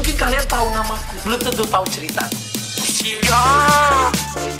mungkin kalian tahu nama belum tentu tahu cerita. Siap.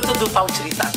grupo do Paulo Trinidade.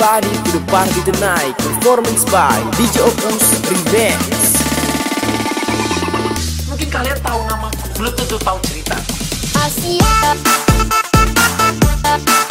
everybody to the party tonight Performance by DJ Opus Remix. Mungkin kalian tahu nama, belum tentu tahu cerita. Asia Asia.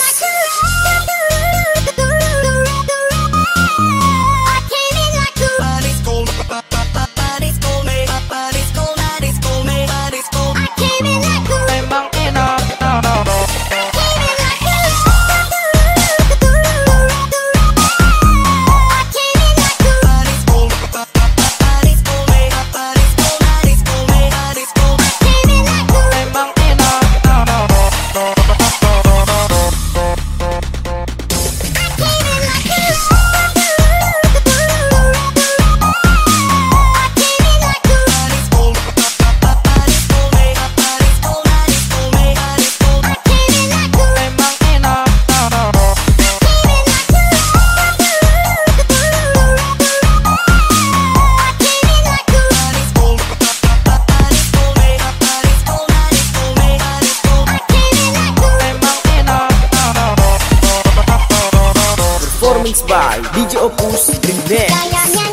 by DJ Opus The Next